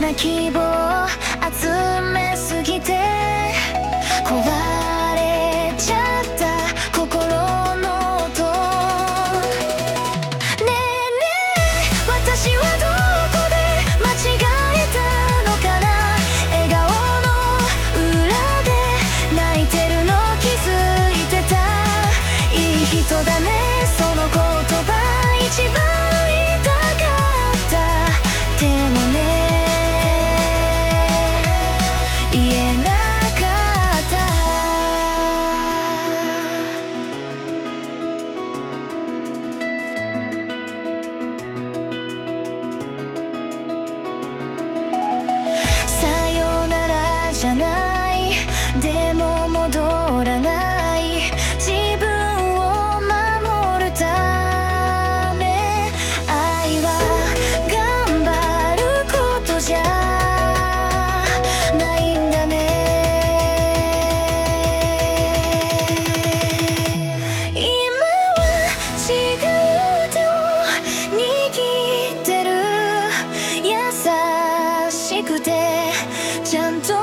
な希望集めちゃ。